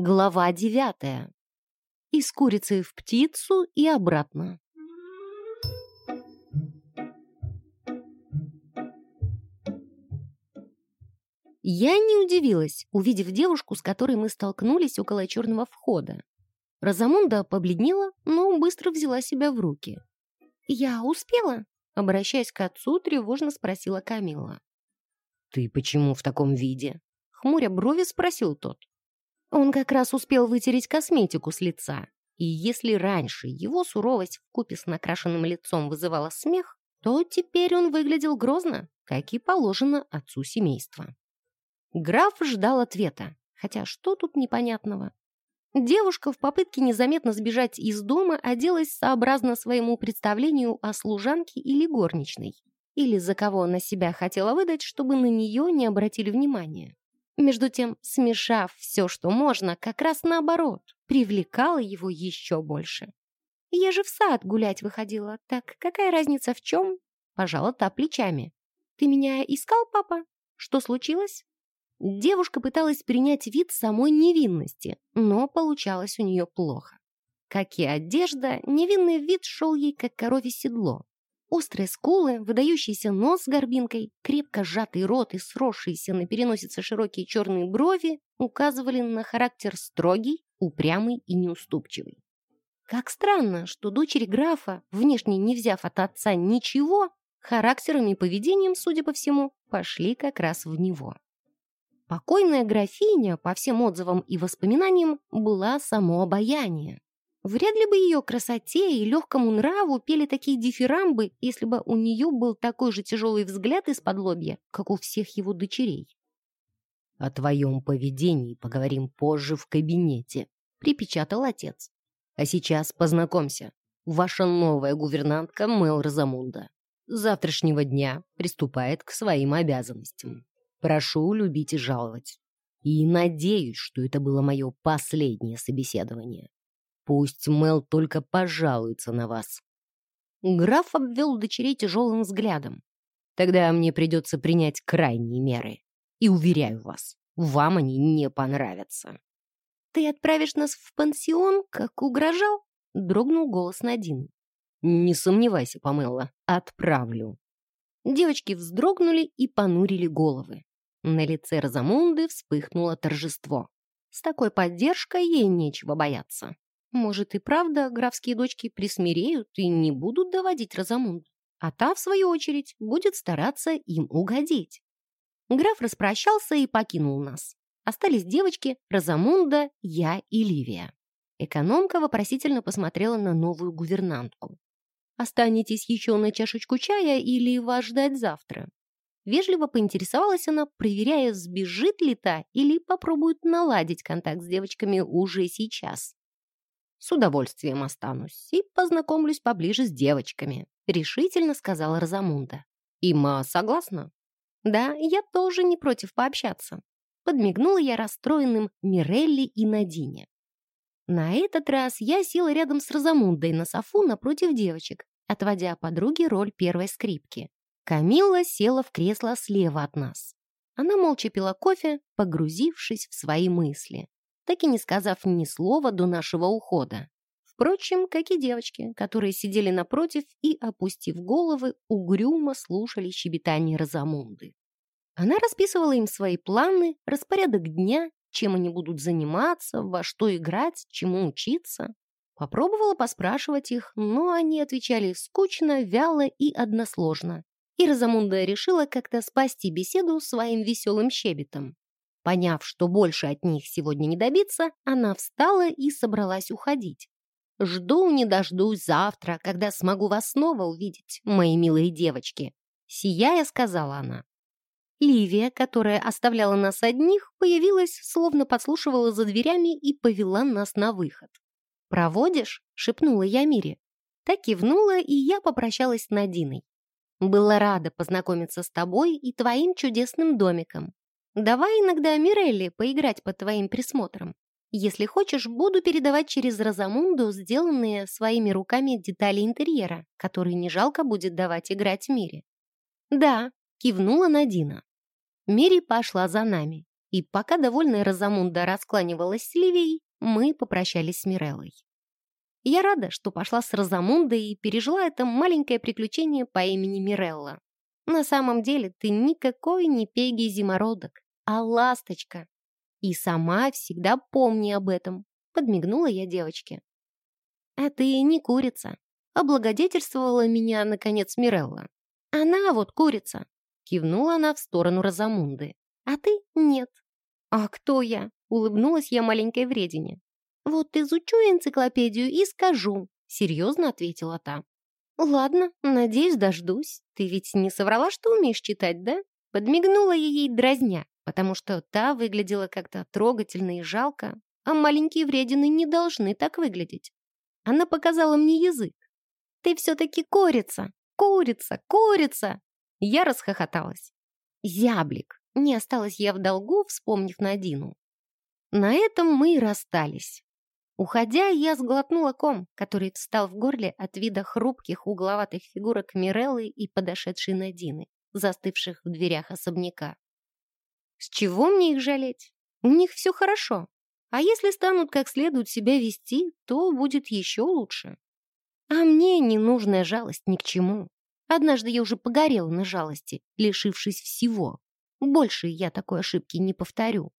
Глава девятая. Из курицы в птицу и обратно. Я не удивилась, увидев девушку, с которой мы столкнулись около черного входа. Розамунда побледнела, но быстро взяла себя в руки. «Я успела?» — обращаясь к отцу, тревожно спросила Камила. «Ты почему в таком виде?» — хмуря брови спросил тот. Он как раз успел вытереть косметику с лица, и если раньше его суровость вкупе с накрашенным лицом вызывала смех, то теперь он выглядел грозно, как и положено отцу семейства. Граф ждал ответа, хотя что тут непонятного? Девушка в попытке незаметно сбежать из дома оделась сообразно своему представлению о служанке или горничной, или за кого она себя хотела выдать, чтобы на нее не обратили внимания. Между тем, смешав все, что можно, как раз наоборот, привлекала его еще больше. «Я же в сад гулять выходила, так какая разница в чем?» Пожала та плечами. «Ты меня искал, папа? Что случилось?» Девушка пыталась принять вид самой невинности, но получалось у нее плохо. Как и одежда, невинный вид шел ей как коровье седло. Острые скулы, выдающийся нос с горбинкой, крепко сжатый рот и сросшиеся на переносице широкие черные брови указывали на характер строгий, упрямый и неуступчивый. Как странно, что дочери графа, внешне не взяв от отца ничего, характером и поведением, судя по всему, пошли как раз в него. Покойная графиня, по всем отзывам и воспоминаниям, была само обаяние. Вряд ли бы ее красоте и легкому нраву пели такие дифирамбы, если бы у нее был такой же тяжелый взгляд из-под лобья, как у всех его дочерей. «О твоем поведении поговорим позже в кабинете», — припечатал отец. «А сейчас познакомься. Ваша новая гувернантка Мел Розамунда. С завтрашнего дня приступает к своим обязанностям. Прошу любить и жаловать. И надеюсь, что это было мое последнее собеседование. Пусть Мел только пожалуется на вас. Граф обвел дочерей тяжелым взглядом. Тогда мне придется принять крайние меры. И уверяю вас, вам они не понравятся. «Ты отправишь нас в пансион, как угрожал?» — дрогнул голос Надин. «Не сомневайся, Памелла, отправлю». Девочки вздрогнули и понурили головы. На лице Розамунды вспыхнуло торжество. С такой поддержкой ей нечего бояться. Может и правда графские дочки присмиреют и не будут доводить Розамунду, а та, в свою очередь, будет стараться им угодить. Граф распрощался и покинул нас. Остались девочки Розамунда, я и Ливия. Экономка вопросительно посмотрела на новую гувернантку. «Останетесь еще на чашечку чая или вас ждать завтра?» Вежливо поинтересовалась она, проверяя, сбежит ли та или попробует наладить контакт с девочками уже сейчас. С удовольствием останусь и познакомлюсь поближе с девочками», — решительно сказала Розамунда. «Има согласна?» «Да, я тоже не против пообщаться». Подмигнула я расстроенным Мирелли и Надине. На этот раз я села рядом с Розамундой на софу напротив девочек, отводя подруге роль первой скрипки. Камилла села в кресло слева от нас. Она молча пила кофе, погрузившись в свои мысли так и не сказав ни слова до нашего ухода. Впрочем, как и девочки, которые сидели напротив и, опустив головы, угрюмо слушали щебетание Розамунды. Она расписывала им свои планы, распорядок дня, чем они будут заниматься, во что играть, чему учиться. Попробовала поспрашивать их, но они отвечали скучно, вяло и односложно. И Розамунда решила как-то спасти беседу своим веселым щебетом. Поняв, что больше от них сегодня не добиться, она встала и собралась уходить. «Жду не дождусь завтра, когда смогу вас снова увидеть, мои милые девочки», — сияя сказала она. Ливия, которая оставляла нас одних, появилась, словно подслушивала за дверями и повела нас на выход. «Проводишь?» — шепнула я Мире. Так кивнула, и я попрощалась с Надиной. «Была рада познакомиться с тобой и твоим чудесным домиком. Давай иногда Мирелли поиграть под твоим присмотром. Если хочешь, буду передавать через Розамунду сделанные своими руками детали интерьера, которые не жалко будет давать играть Мире. Да, кивнула Надина. Мири пошла за нами. И пока довольная Розамунда раскланивалась с Ливией, мы попрощались с Миреллой. Я рада, что пошла с Розамундой и пережила это маленькое приключение по имени Мирелла. На самом деле ты никакой не Пеги Зимородок, а ласточка. И сама всегда помни об этом, подмигнула я девочке. А ты не курица, облагодетельствовала меня, наконец, Мирелла. Она вот курица, кивнула она в сторону Розамунды. А ты нет. А кто я? Улыбнулась я маленькой вредине. «Вот изучу энциклопедию и скажу», — серьезно ответила та. «Ладно, надеюсь, дождусь. Ты ведь не соврала, что умеешь читать, да?» Подмигнула я ей дразня, потому что та выглядела как-то трогательно и жалко, а маленькие вредины не должны так выглядеть. Она показала мне язык. «Ты все-таки курица! Курица! Курица!» Я расхохоталась. «Зяблик!» Не осталась я в долгу, вспомнив Надину. На этом мы и расстались. Уходя, я сглотнула ком, который встал в горле от вида хрупких угловатых фигурок Миреллы и подошедшей Надины, застывших в дверях особняка. С чего мне их жалеть? У них все хорошо. А если станут как следует себя вести, то будет еще лучше. А мне ненужная жалость ни к чему. Однажды я уже погорела на жалости, лишившись всего. Больше я такой ошибки не повторю.